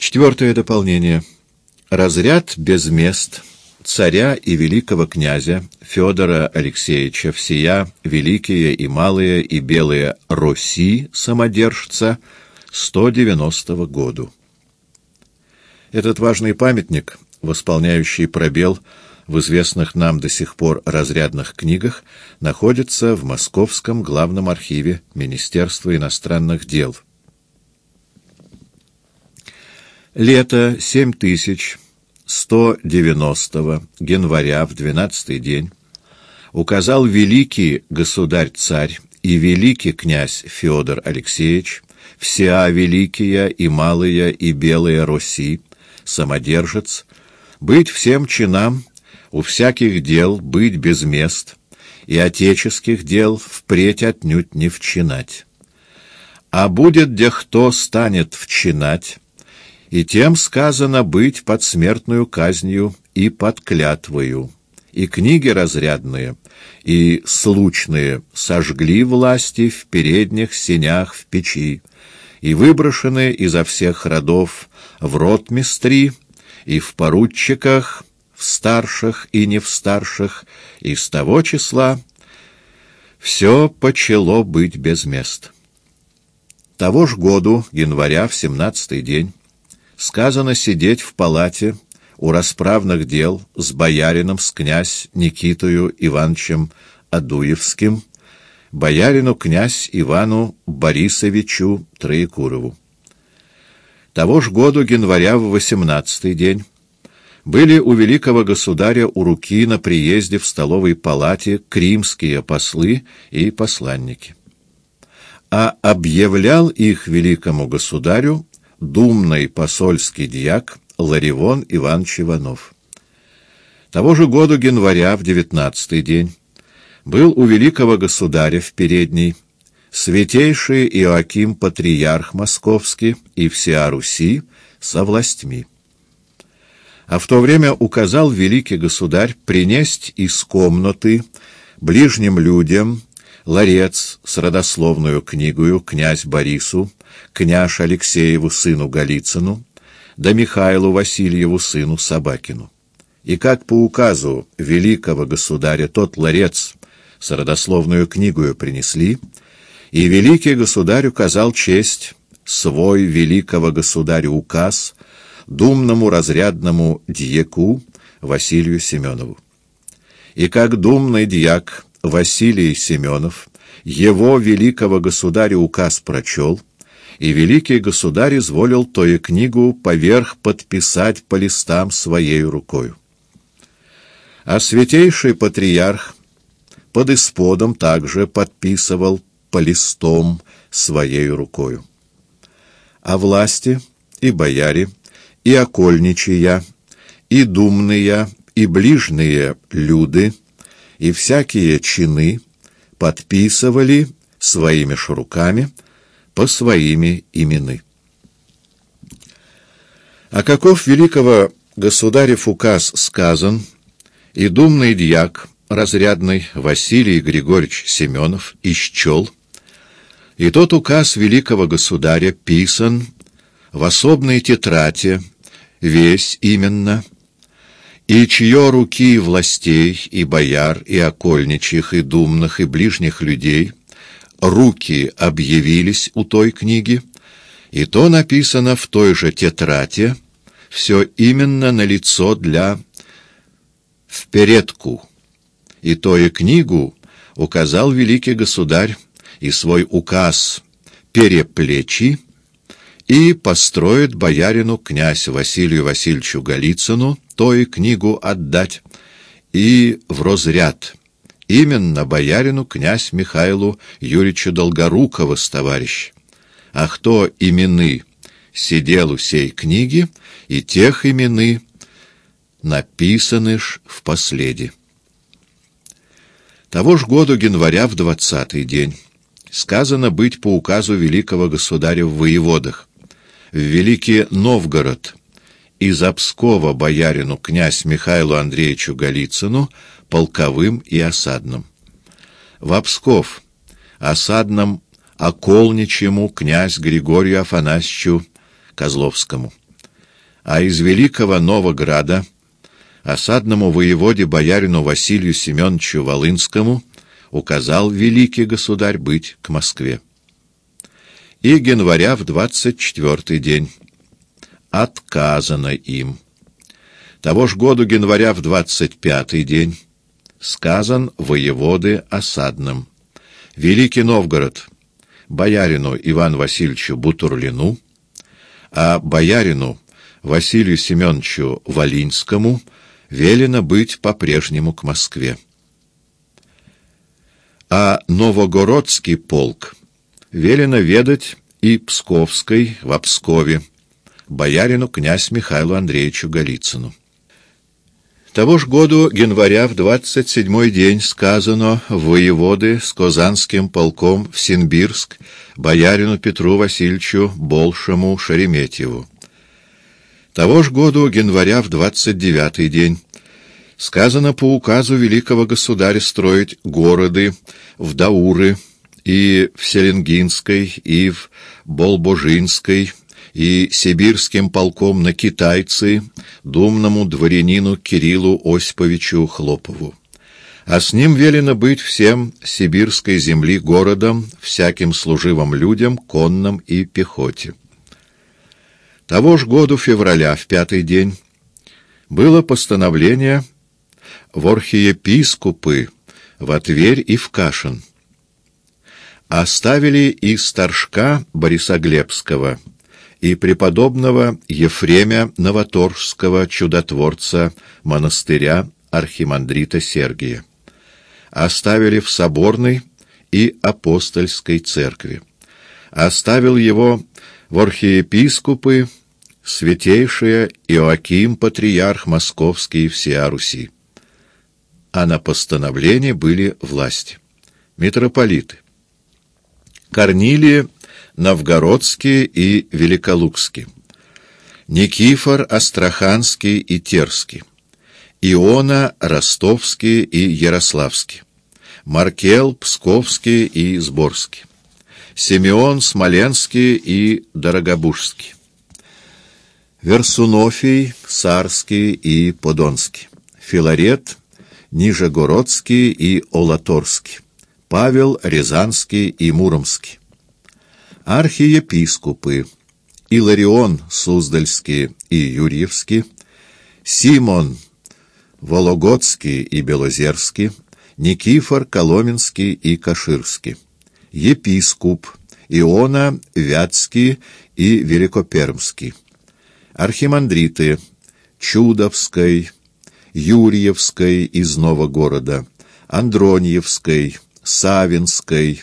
Четвертое дополнение. Разряд без мест царя и великого князя Федора Алексеевича всея великие и малые и белые Руси самодержца 190 году. Этот важный памятник, восполняющий пробел в известных нам до сих пор разрядных книгах, находится в Московском главном архиве Министерства иностранных дел – Лето 7190 января в двенадцатый день указал великий государь-царь и великий князь Федор Алексеевич, вся великие и малые и белые Руси, самодержец, быть всем чинам, у всяких дел быть без мест, и отеческих дел впредь отнюдь не вчинать. А будет где кто станет вчинать, и тем сказано быть под смертную казнью и под клятвою. И книги разрядные, и случные сожгли власти в передних сенях в печи, и выброшены изо всех родов в ротмистри, и в поручиках, в старших и не в старших, и с того числа все почело быть без мест. Того ж году, января, в семнадцатый день, сказано сидеть в палате у расправных дел с боярином, с князь Никитою Ивановичем Адуевским, боярину князь Ивану Борисовичу Троекурову. Того ж году, января в восемнадцатый день, были у великого государя у руки на приезде в столовой палате кримские послы и посланники. А объявлял их великому государю думный посольский дьяк Ларивон Иванович Иванов. Того же года января, в девятнадцатый день, был у великого государя в передней святейший Иоаким Патриарх Московский и вся Руси со властьми. А в то время указал великий государь принесть из комнаты ближним людям ларец с родословную книгою князь Борису, княж Алексееву сыну Голицыну, да Михаилу Васильеву сыну Собакину. И как по указу великого государя тот ларец с родословную книгою принесли, и великий государь указал честь свой великого государю указ думному разрядному дьяку Василию Семенову. И как думный дьяк Василий Семенов его великого государя указ прочел, и великий государь изволил тою книгу поверх подписать по листам своей рукою. А святейший патриарх под исподом также подписывал по листом своей рукою. А власти и бояре, и окольничья, и думные, и ближние люди — и всякие чины подписывали своими ж по своими имены. А каков великого государев указ сказан, и думный дьяк, разрядный Василий Григорьевич Семенов, исчел, и тот указ великого государя писан в особной тетрате, весь именно — и чье руки властей, и бояр, и окольничьих, и думных, и ближних людей руки объявились у той книги, и то написано в той же тетрате, все именно на лицо для впередку, и то и книгу указал великий государь и свой указ переплечи, и построит боярину князь Василию Васильевичу Голицыну той книгу отдать, и в розряд. Именно боярину князь Михаилу Юрьевичу Долгорукову с товарищ. А кто имены сидел у сей книги, и тех имены написаны ж в последе. Того ж года января в двадцатый день сказано быть по указу великого государя в воеводах, в Великий Новгород — из Обскова боярину князь Михаилу Андреевичу Голицыну полковым и осадным. В Обсков осадным околничьему князь Григорию Афанасьевичу Козловскому. а из Великого Новограда осадному воеводе боярину Василию Семеновичу Волынскому указал великий государь быть к Москве. И января в двадцать четвертый день отказано им. Того ж году января в двадцать пятый день сказан воеводы осадным. Великий Новгород боярину Ивану Васильевичу Бутурлину, а боярину Василию Семеновичу Волинскому велено быть по-прежнему к Москве. А Новогородский полк велено ведать и Псковской в Пскове, боярину князь Михаилу Андреевичу Голицыну. Того ж году, января, в двадцать седьмой день сказано воеводы с Казанским полком в Синбирск боярину Петру Васильевичу Большему Шереметьеву. Того ж году, января, в двадцать девятый день, сказано по указу великого государя строить города в Дауры и в Селенгинской, и в Болбожинской, и сибирским полком на китайцы, думному дворянину Кириллу Осиповичу Хлопову. А с ним велено быть всем сибирской земли городом, всяким служивым людям, конным и пехоте. Того ж году февраля, в пятый день, было постановление в архиепископы в Тверь и в Кашин. Оставили и старшка Борисоглебского, и преподобного Ефремя Новоторжского чудотворца монастыря архимандрита Сергия. Оставили в соборной и апостольской церкви. Оставил его в архиепископы святейшая Иоаким, патриарх московский всея Руси. А на постановление были власти. Митрополиты. Корнилия Новгородский и Великолукский, Никифор Астраханский и Терский, Иона Ростовский и Ярославский, Маркел Псковский и Сборский, Симеон Смоленский и Дорогобужский, Версунофий Сарский и Подонский, Филарет Нижегородский и Олаторский, Павел Рязанский и Муромский, архиепископы Иларион Суздальский и Юрьевский, Симон Вологодский и Белозерский, Никифор Коломенский и Каширский, епископ Иона Вятский и Великопермский, архимандриты Чудовской, Юрьевской из Новогорода, Андроньевской, Савинской,